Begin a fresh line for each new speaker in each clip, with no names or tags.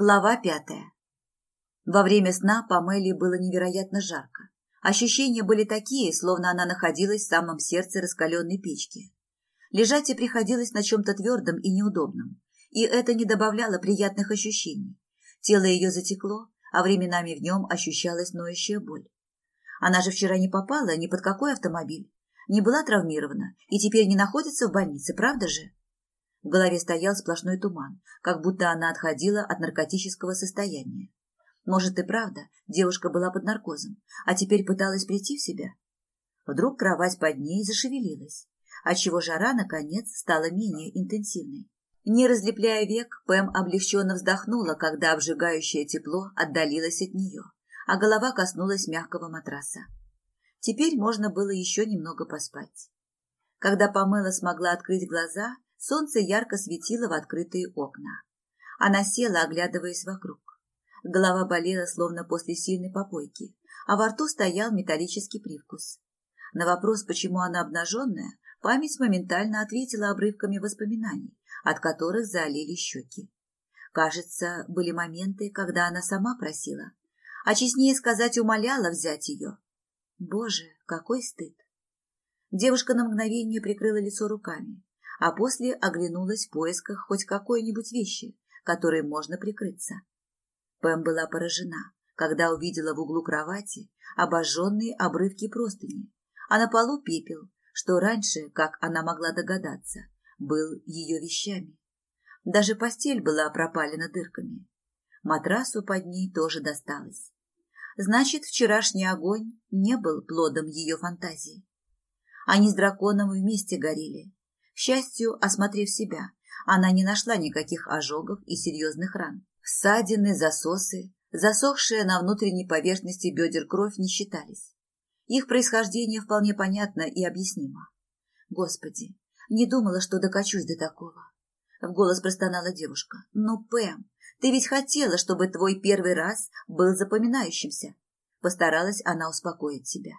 Глава пятая. Во время сна Памеле было невероятно жарко. Ощущения были такие, словно она находилась в самом сердце раскаленной печки. Лежать ей приходилось на чем-то твердом и неудобном, и это не добавляло приятных ощущений. Тело ее затекло, а временами в нем ощущалась ноющая боль. Она же вчера не попала ни под какой автомобиль, не была травмирована и теперь не находится в больнице, правда же? В голове стоял сплошной туман, как будто она отходила от наркотического состояния. Может и правда, девушка была под наркозом, а теперь пыталась прийти в себя. Вдруг кровать под ней зашевелилась, отчего жара, наконец, стала менее интенсивной. Не разлепляя век, Пэм облегченно вздохнула, когда обжигающее тепло отдалилось от нее, а голова коснулась мягкого матраса. Теперь можно было еще немного поспать. Когда Памела смогла открыть глаза, Солнце ярко светило в открытые окна. Она села, оглядываясь вокруг. Голова болела, словно после сильной попойки, а во рту стоял металлический привкус. На вопрос, почему она обнаженная, память моментально ответила обрывками воспоминаний, от которых залили щеки. Кажется, были моменты, когда она сама просила, а честнее сказать, умоляла взять ее. Боже, какой стыд! Девушка на мгновение прикрыла лицо руками, а после оглянулась в поисках хоть какой-нибудь вещи, которой можно прикрыться. Пэм была поражена, когда увидела в углу кровати обожженные обрывки простыни, а на полу пепел, что раньше, как она могла догадаться, был ее вещами. Даже постель была пропалена дырками. Матрасу под ней тоже досталось. Значит, вчерашний огонь не был плодом ее фантазии. Они с драконом вместе горели, к счастью, осмотрев себя, она не нашла никаких ожогов и серьезных ран. Ссадины, засосы, засохшая на внутренней поверхности бедер кровь не считались. Их происхождение вполне понятно и объяснимо. Господи, не думала, что докачусь до такого. В голос простонала девушка. Ну, Пэм, ты ведь хотела, чтобы твой первый раз был запоминающимся. Постаралась она успокоить себя.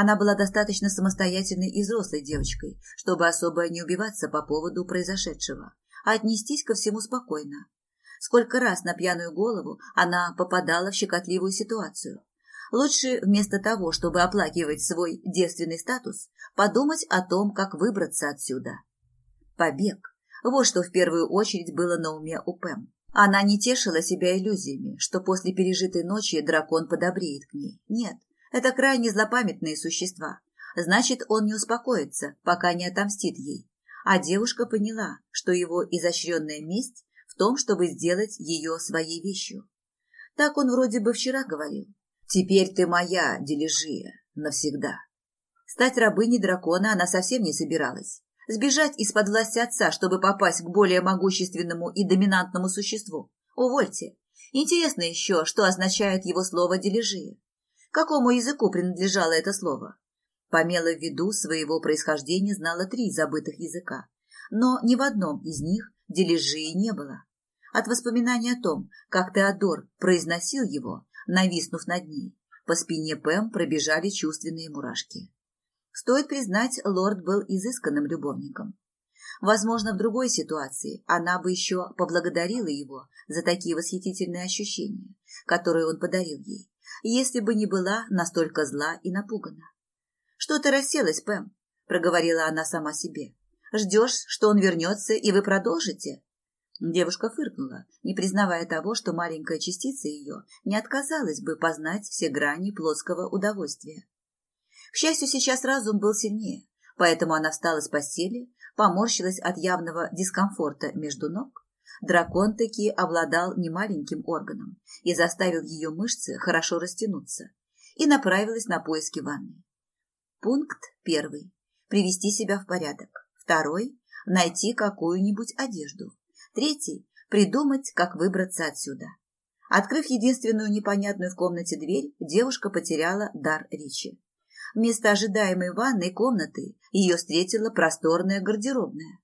Она была достаточно самостоятельной и взрослой девочкой, чтобы особо не убиваться по поводу произошедшего, а отнестись ко всему спокойно. Сколько раз на пьяную голову она попадала в щекотливую ситуацию. Лучше вместо того, чтобы оплакивать свой девственный статус, подумать о том, как выбраться отсюда. Побег. Вот что в первую очередь было на уме у Пэм. Она не тешила себя иллюзиями, что после пережитой ночи дракон подобреет к ней. Нет, это крайне злопамятные существа. Значит, он не успокоится, пока не отомстит ей. А девушка поняла, что его изощренная месть в том, чтобы сделать ее своей вещью. Так он вроде бы вчера говорил. «Теперь ты моя, Дележия, навсегда». Стать рабыней дракона она совсем не собиралась. Сбежать из-под власти отца, чтобы попасть к более могущественному и доминантному существу. Увольте. Интересно еще, что означает его слово «дележия» какому языку принадлежало это слово. Помела в виду своего происхождения знала три забытых языка, но ни в одном из них дележи не было. От воспоминания о том, как Теодор произносил его, нависнув над ней, по спине Пэм пробежали чувственные мурашки. Стоит признать, лорд был изысканным любовником. Возможно, в другой ситуации она бы еще поблагодарила его за такие восхитительные ощущения, которые он подарил ей если бы не была настолько зла и напугана. «Что ты расселась, Пэм?» – проговорила она сама себе. «Ждешь, что он вернется, и вы продолжите?» Девушка фыркнула, не признавая того, что маленькая частица ее не отказалась бы познать все грани плотского удовольствия. К счастью, сейчас разум был сильнее, поэтому она встала с постели, поморщилась от явного дискомфорта между ног Дракон таки обладал немаленьким органом и заставил ее мышцы хорошо растянуться и направилась на поиски ванны. Пункт первый. Привести себя в порядок. Второй. Найти какую-нибудь одежду. Третий. Придумать, как выбраться отсюда. Открыв единственную непонятную в комнате дверь, девушка потеряла дар речи. Вместо ожидаемой ванной комнаты ее встретила просторная гардеробная.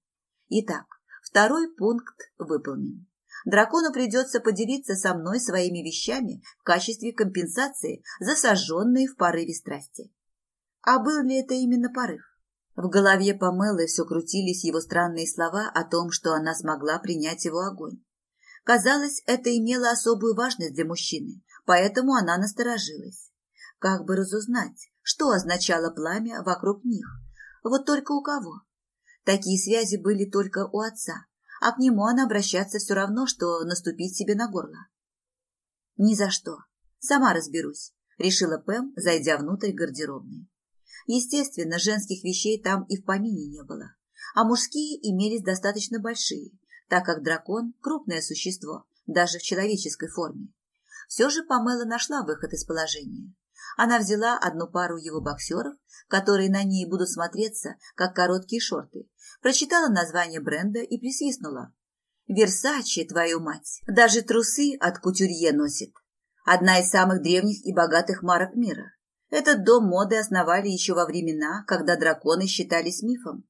Итак, Второй пункт выполнен. Дракону придется поделиться со мной своими вещами в качестве компенсации за сожженные в порыве страсти. А был ли это именно порыв? В голове Памелы все крутились его странные слова о том, что она смогла принять его огонь. Казалось, это имело особую важность для мужчины, поэтому она насторожилась. Как бы разузнать, что означало пламя вокруг них? Вот только у кого? Такие связи были только у отца, а к нему она обращаться все равно, что наступить себе на горло. «Ни за что. Сама разберусь», — решила Пэм, зайдя внутрь гардеробной. Естественно, женских вещей там и в помине не было, а мужские имелись достаточно большие, так как дракон – крупное существо, даже в человеческой форме. Все же Памела нашла выход из положения. Она взяла одну пару его боксеров, которые на ней будут смотреться, как короткие шорты, прочитала название бренда и присвистнула. «Версачи, твою мать! Даже трусы от кутюрье носит. Одна из самых древних и богатых марок мира. Этот дом моды основали еще во времена, когда драконы считались мифом.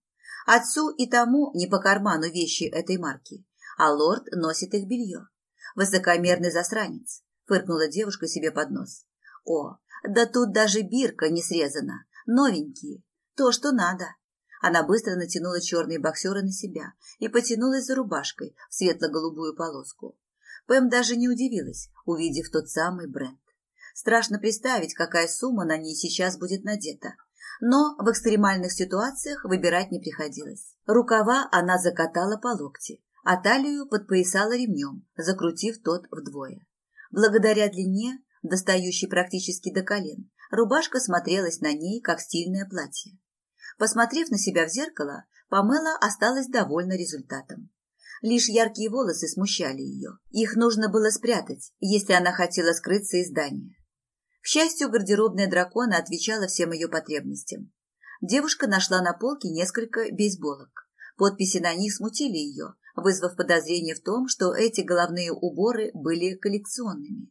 Отцу и тому не по карману вещи этой марки, а лорд носит их белье. Высокомерный засранец, фыркнула девушка себе под нос. О, да тут даже бирка не срезана, новенькие, то, что надо. Она быстро натянула черные боксеры на себя и потянулась за рубашкой в светло-голубую полоску. Пэм даже не удивилась, увидев тот самый бренд. Страшно представить, какая сумма на ней сейчас будет надета. Но в экстремальных ситуациях выбирать не приходилось. Рукава она закатала по локти, а талию подпоясала ремнем, закрутив тот вдвое. Благодаря длине, достающей практически до колен, рубашка смотрелась на ней, как стильное платье. Посмотрев на себя в зеркало, Памела осталась довольна результатом. Лишь яркие волосы смущали ее. Их нужно было спрятать, если она хотела скрыться из здания. К счастью, гардеробная дракона отвечала всем ее потребностям. Девушка нашла на полке несколько бейсболок. Подписи на них смутили ее, вызвав подозрение в том, что эти головные уборы были коллекционными.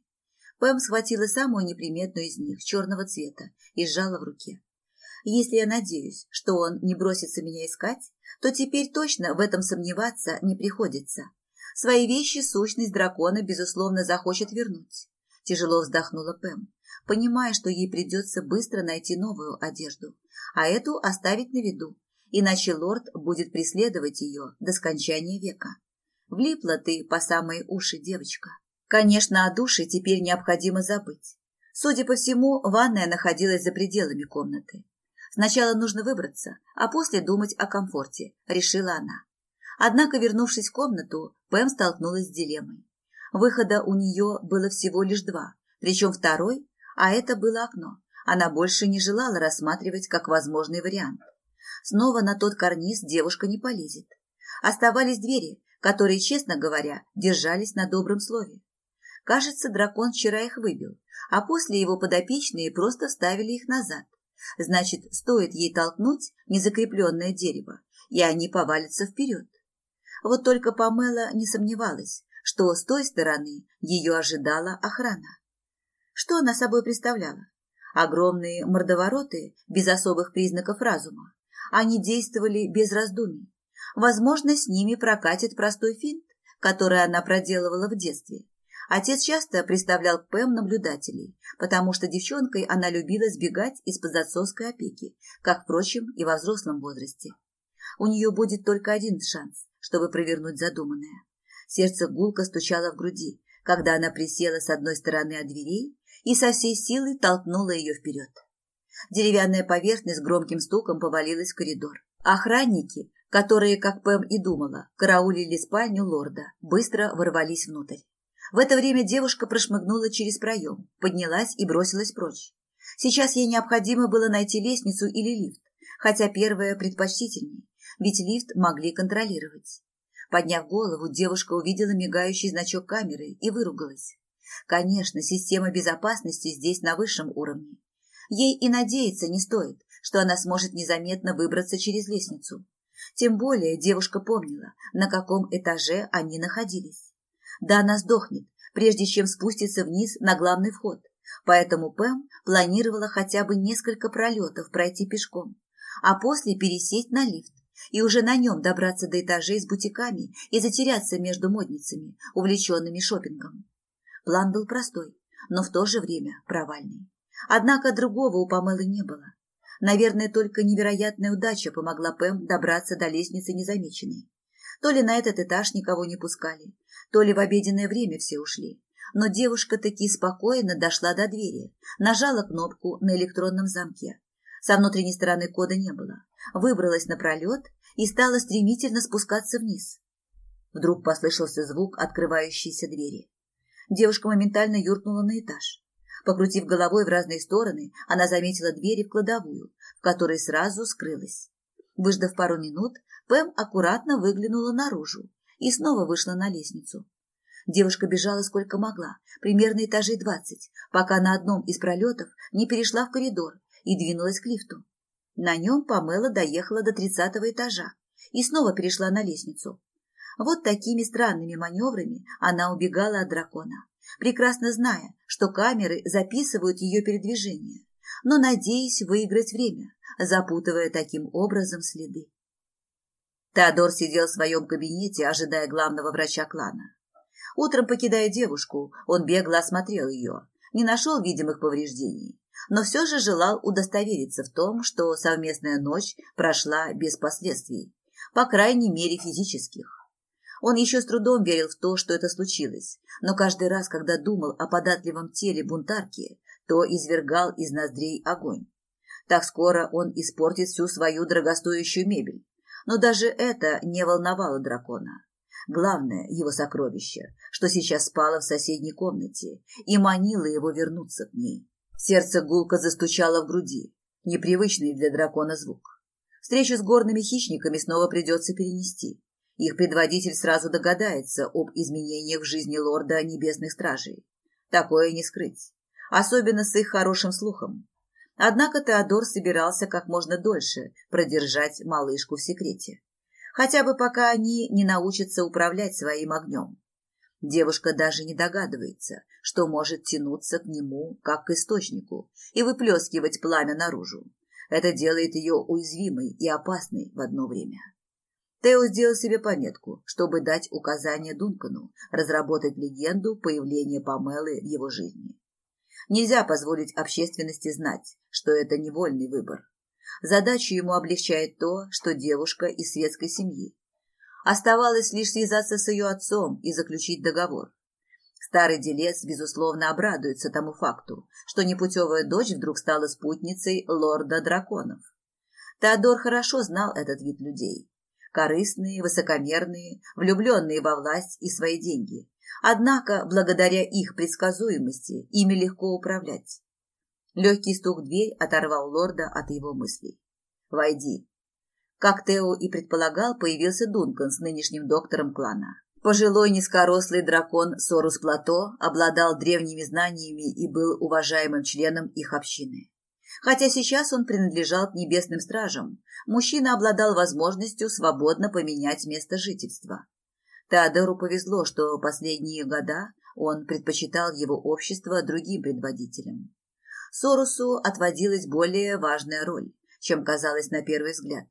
Пэм схватила самую неприметную из них, черного цвета, и сжала в руке. Если я надеюсь, что он не бросится меня искать, то теперь точно в этом сомневаться не приходится. Свои вещи сущность дракона, безусловно, захочет вернуть. Тяжело вздохнула Пэм понимая, что ей придется быстро найти новую одежду, а эту оставить на виду, иначе лорд будет преследовать ее до скончания века. Влипла ты по самые уши, девочка. Конечно, о душе теперь необходимо забыть. Судя по всему, ванная находилась за пределами комнаты. Сначала нужно выбраться, а после думать о комфорте, решила она. Однако, вернувшись в комнату, Пэм столкнулась с дилеммой. Выхода у нее было всего лишь два, причем второй а это было окно. Она больше не желала рассматривать как возможный вариант. Снова на тот карниз девушка не полезет. Оставались двери, которые, честно говоря, держались на добром слове. Кажется, дракон вчера их выбил, а после его подопечные просто вставили их назад. Значит, стоит ей толкнуть незакрепленное дерево, и они повалятся вперед. Вот только Памела не сомневалась, что с той стороны ее ожидала охрана. Что она собой представляла? Огромные мордовороты без особых признаков разума. Они действовали без раздумий. Возможно, с ними прокатит простой финт, который она проделывала в детстве. Отец часто представлял Пэм наблюдателей, потому что девчонкой она любила сбегать из-под отцовской опеки, как, впрочем, и во взрослом возрасте. У нее будет только один шанс, чтобы провернуть задуманное. Сердце гулко стучало в груди, когда она присела с одной стороны от дверей и со всей силы толкнула ее вперед. Деревянная поверхность с громким стуком повалилась в коридор. Охранники, которые, как Пэм и думала, караулили спальню лорда, быстро ворвались внутрь. В это время девушка прошмыгнула через проем, поднялась и бросилась прочь. Сейчас ей необходимо было найти лестницу или лифт, хотя первое предпочтительнее, ведь лифт могли контролировать. Подняв голову, девушка увидела мигающий значок камеры и выругалась. Конечно, система безопасности здесь на высшем уровне. Ей и надеяться не стоит, что она сможет незаметно выбраться через лестницу. Тем более девушка помнила, на каком этаже они находились. Да она сдохнет, прежде чем спуститься вниз на главный вход. Поэтому Пэм планировала хотя бы несколько пролетов пройти пешком, а после пересесть на лифт и уже на нем добраться до этажей с бутиками и затеряться между модницами, увлеченными шопингом. План был простой, но в то же время провальный. Однако другого у Памелы не было. Наверное, только невероятная удача помогла Пэм добраться до лестницы незамеченной. То ли на этот этаж никого не пускали, То ли в обеденное время все ушли, но девушка таки спокойно дошла до двери, нажала кнопку на электронном замке. Со внутренней стороны кода не было. Выбралась на пролет и стала стремительно спускаться вниз. Вдруг послышался звук открывающейся двери. Девушка моментально юркнула на этаж. Покрутив головой в разные стороны, она заметила двери в кладовую, в которой сразу скрылась. Выждав пару минут, Пэм аккуратно выглянула наружу и снова вышла на лестницу. Девушка бежала сколько могла, примерно этажей двадцать, пока на одном из пролетов не перешла в коридор и двинулась к лифту. На нем Памела доехала до тридцатого этажа и снова перешла на лестницу. Вот такими странными маневрами она убегала от дракона, прекрасно зная, что камеры записывают ее передвижение, но надеясь выиграть время, запутывая таким образом следы. Теодор сидел в своем кабинете, ожидая главного врача клана. Утром, покидая девушку, он бегло осмотрел ее, не нашел видимых повреждений, но все же желал удостовериться в том, что совместная ночь прошла без последствий, по крайней мере физических. Он еще с трудом верил в то, что это случилось, но каждый раз, когда думал о податливом теле бунтарки, то извергал из ноздрей огонь. Так скоро он испортит всю свою дорогостоящую мебель. Но даже это не волновало дракона. Главное, его сокровище, что сейчас спало в соседней комнате, и манило его вернуться к ней. Сердце гулко застучало в груди, непривычный для дракона звук. Встречу с горными хищниками снова придется перенести. Их предводитель сразу догадается об изменениях в жизни лорда небесных стражей. Такое не скрыть. Особенно с их хорошим слухом. Однако Теодор собирался как можно дольше продержать малышку в секрете хотя бы пока они не научатся управлять своим огнем. Девушка даже не догадывается, что может тянуться к нему, как к источнику, и выплескивать пламя наружу. Это делает ее уязвимой и опасной в одно время. Тео сделал себе пометку, чтобы дать указание Дункану разработать легенду появления Памелы в его жизни. Нельзя позволить общественности знать, что это невольный выбор. Задачу ему облегчает то, что девушка из светской семьи. Оставалось лишь связаться с ее отцом и заключить договор. Старый делец, безусловно, обрадуется тому факту, что непутевая дочь вдруг стала спутницей лорда драконов. Теодор хорошо знал этот вид людей. Корыстные, высокомерные, влюбленные во власть и свои деньги. Однако, благодаря их предсказуемости, ими легко управлять. Легкий стук в дверь оторвал лорда от его мыслей. «Войди». Как Тео и предполагал, появился Дункан с нынешним доктором клана. Пожилой низкорослый дракон Сорус Плато обладал древними знаниями и был уважаемым членом их общины. Хотя сейчас он принадлежал к небесным стражам, мужчина обладал возможностью свободно поменять место жительства. Теодору повезло, что последние года он предпочитал его общество другим предводителям. Сорусу отводилась более важная роль, чем казалось на первый взгляд.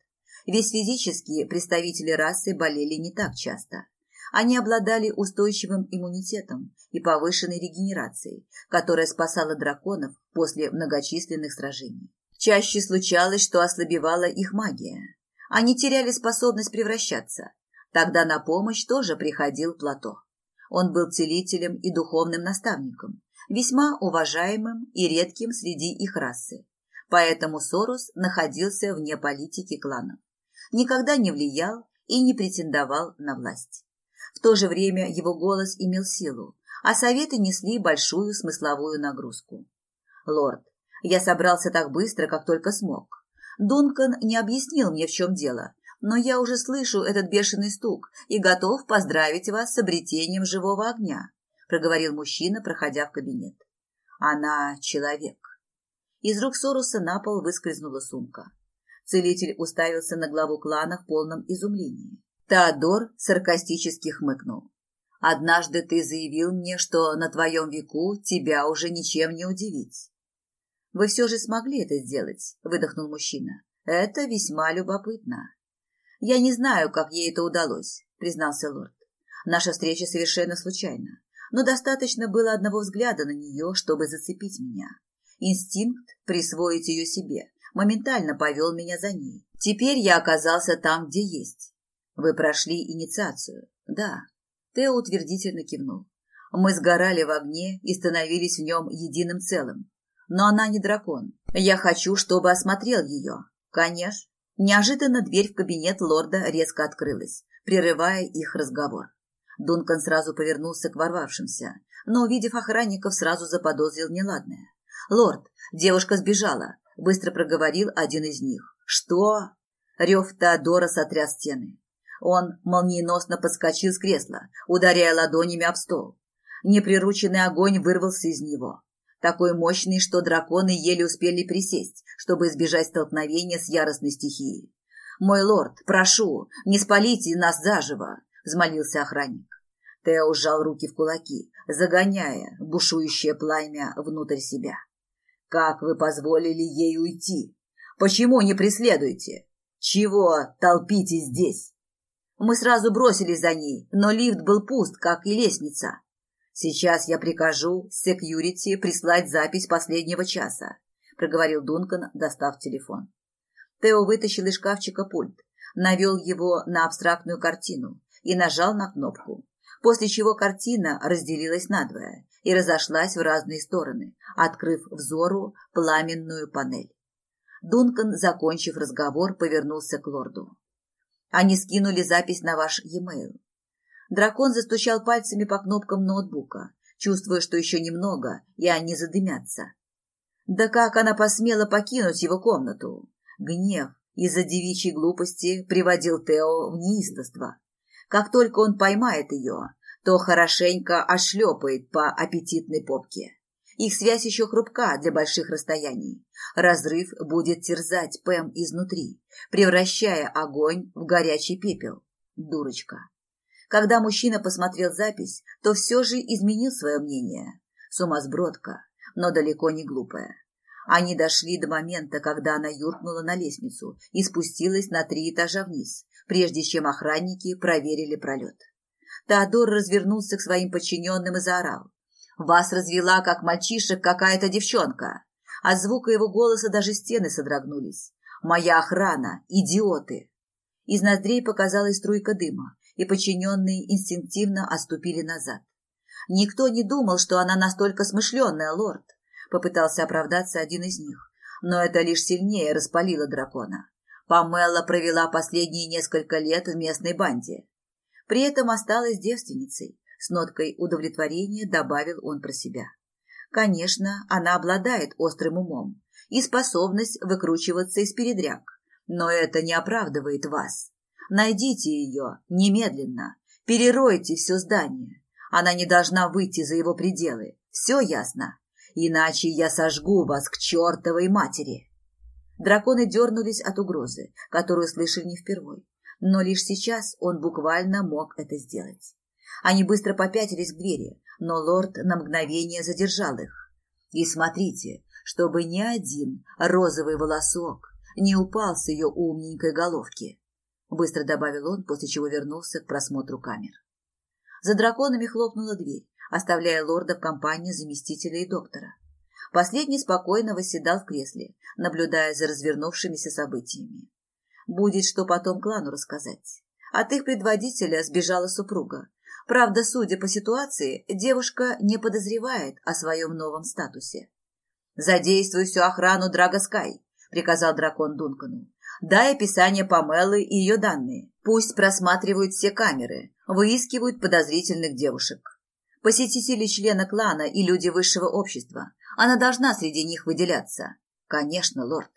Ведь физически представители расы болели не так часто. Они обладали устойчивым иммунитетом и повышенной регенерацией, которая спасала драконов после многочисленных сражений. Чаще случалось, что ослабевала их магия. Они теряли способность превращаться. Тогда на помощь тоже приходил Плато. Он был целителем и духовным наставником, весьма уважаемым и редким среди их расы. Поэтому Сорус находился вне политики кланов, никогда не влиял и не претендовал на власть. В то же время его голос имел силу, а советы несли большую смысловую нагрузку. «Лорд, я собрался так быстро, как только смог. Дункан не объяснил мне, в чем дело, но я уже слышу этот бешеный стук и готов поздравить вас с обретением живого огня проговорил мужчина, проходя в кабинет. Она человек. Из рук Соруса на пол выскользнула сумка. Целитель уставился на главу клана в полном изумлении. Теодор саркастически хмыкнул. «Однажды ты заявил мне, что на твоем веку тебя уже ничем не удивить». «Вы все же смогли это сделать», — выдохнул мужчина. «Это весьма любопытно». «Я не знаю, как ей это удалось», — признался лорд. «Наша встреча совершенно случайна но достаточно было одного взгляда на нее, чтобы зацепить меня. Инстинкт присвоить ее себе моментально повел меня за ней. Теперь я оказался там, где есть. Вы прошли инициацию. Да. Тео утвердительно кивнул. Мы сгорали в огне и становились в нем единым целым. Но она не дракон. Я хочу, чтобы осмотрел ее. Конечно. Неожиданно дверь в кабинет лорда резко открылась, прерывая их разговор. Дункан сразу повернулся к ворвавшимся, но, увидев охранников, сразу заподозрил неладное. «Лорд, девушка сбежала», — быстро проговорил один из них. «Что?» Рев Теодора сотряс стены. Он молниеносно подскочил с кресла, ударяя ладонями об стол. Неприрученный огонь вырвался из него. Такой мощный, что драконы еле успели присесть, чтобы избежать столкновения с яростной стихией. «Мой лорд, прошу, не спалите нас заживо!» – взмолился охранник. Тео сжал руки в кулаки, загоняя бушующее пламя внутрь себя. «Как вы позволили ей уйти? Почему не преследуете? Чего толпитесь здесь?» Мы сразу бросились за ней, но лифт был пуст, как и лестница. Сейчас я прикажу секьюрити прислать запись последнего часа, проговорил Дункан, достав телефон. Тео вытащил из шкафчика пульт, навел его на абстрактную картину и нажал на кнопку, после чего картина разделилась надвое и разошлась в разные стороны, открыв взору пламенную панель. Дункан, закончив разговор, повернулся к лорду. Они скинули запись на ваш e-mail. Дракон застучал пальцами по кнопкам ноутбука, чувствуя, что еще немного, и они задымятся. Да как она посмела покинуть его комнату? Гнев из-за девичьей глупости приводил Тео в неистовство. Как только он поймает ее, то хорошенько ошлепает по аппетитной попке. Их связь еще хрупка для больших расстояний. Разрыв будет терзать Пэм изнутри, превращая огонь в горячий пепел. Дурочка. Когда мужчина посмотрел запись, то все же изменил свое мнение. Сумасбродка, но далеко не глупая. Они дошли до момента, когда она юркнула на лестницу и спустилась на три этажа вниз, прежде чем охранники проверили пролет. Теодор развернулся к своим подчиненным и заорал. «Вас развела, как мальчишек, какая-то девчонка!» От звука его голоса даже стены содрогнулись. «Моя охрана! Идиоты!» Из ноздрей показалась струйка дыма, и подчиненные инстинктивно отступили назад. Никто не думал, что она настолько смышленная, лорд, попытался оправдаться один из них, но это лишь сильнее распалило дракона. Памела провела последние несколько лет в местной банде. При этом осталась девственницей, с ноткой удовлетворения добавил он про себя. Конечно, она обладает острым умом и способность выкручиваться из передряг, но это не оправдывает вас. Найдите ее немедленно. Переройте все здание. Она не должна выйти за его пределы. Все ясно. Иначе я сожгу вас к чертовой матери. Драконы дернулись от угрозы, которую слышали не впервой. Но лишь сейчас он буквально мог это сделать. Они быстро попятились к двери, но лорд на мгновение задержал их. И смотрите, чтобы ни один розовый волосок не упал с ее умненькой головки быстро добавил он, после чего вернулся к просмотру камер. За драконами хлопнула дверь, оставляя лорда в компании заместителя и доктора. Последний спокойно восседал в кресле, наблюдая за развернувшимися событиями. Будет что потом клану рассказать. От их предводителя сбежала супруга. Правда, судя по ситуации, девушка не подозревает о своем новом статусе. «Задействуй всю охрану Драгоскай», — приказал дракон Дункану. Дай описание Памелы и ее данные. Пусть просматривают все камеры, выискивают подозрительных девушек. Посетители члена клана и люди высшего общества. Она должна среди них выделяться. Конечно, лорд.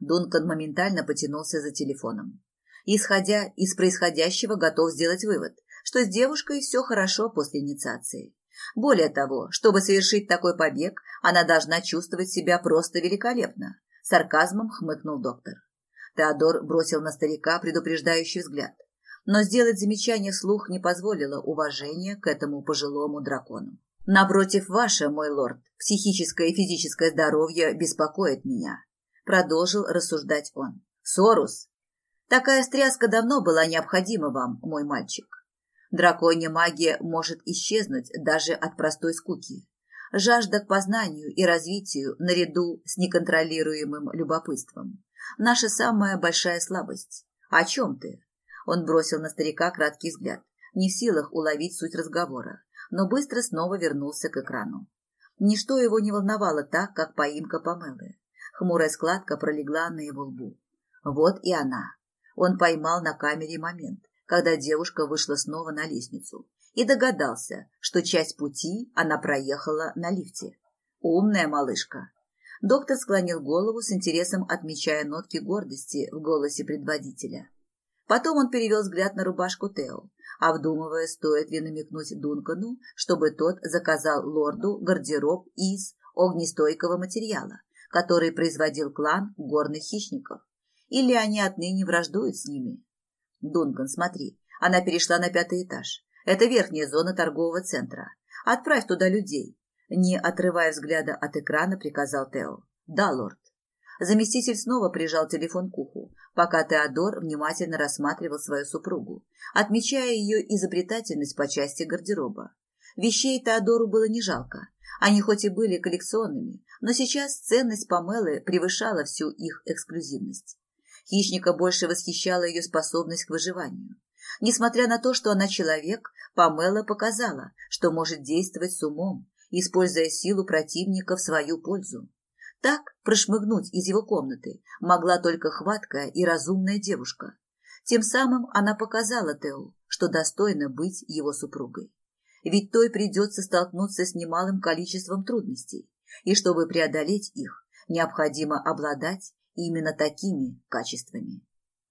Дункан моментально потянулся за телефоном. Исходя из происходящего, готов сделать вывод, что с девушкой все хорошо после инициации. Более того, чтобы совершить такой побег, она должна чувствовать себя просто великолепно. Сарказмом хмыкнул доктор. Теодор бросил на старика предупреждающий взгляд, но сделать замечание вслух не позволило уважение к этому пожилому дракону. «Напротив ваше, мой лорд, психическое и физическое здоровье беспокоит меня», продолжил рассуждать он. «Сорус, такая стряска давно была необходима вам, мой мальчик. Драконья магия может исчезнуть даже от простой скуки. Жажда к познанию и развитию наряду с неконтролируемым любопытством. Наша самая большая слабость. О чем ты? Он бросил на старика краткий взгляд, не в силах уловить суть разговора, но быстро снова вернулся к экрану. Ничто его не волновало так, как поимка Памелы. Хмурая складка пролегла на его лбу. Вот и она. Он поймал на камере момент, когда девушка вышла снова на лестницу, и догадался, что часть пути она проехала на лифте. Умная малышка. Доктор склонил голову с интересом, отмечая нотки гордости в голосе предводителя. Потом он перевел взгляд на рубашку Тео, обдумывая, стоит ли намекнуть Дункану, чтобы тот заказал лорду гардероб из огнестойкого материала, который производил клан горных хищников. Или они отныне враждуют с ними. Дункан, смотри, она перешла на пятый этаж. Это верхняя зона торгового центра. Отправь туда людей. Не отрывая взгляда от экрана, приказал Тео. Да, лорд. Заместитель снова прижал телефон к уху, пока Теодор внимательно рассматривал свою супругу, отмечая ее изобретательность по части гардероба. Вещей Теодору было не жалко. Они хоть и были коллекционными, но сейчас ценность Памелы превышала всю их эксклюзивность. Хищника больше восхищала ее способность к выживанию. Несмотря на то, что она человек, Памела показала, что может действовать с умом, используя силу противника в свою пользу. Так прошмыгнуть из его комнаты могла только хваткая и разумная девушка. Тем самым она показала Тео, что достойна быть его супругой. Ведь той придется столкнуться с немалым количеством трудностей, и чтобы преодолеть их, необходимо обладать именно такими качествами.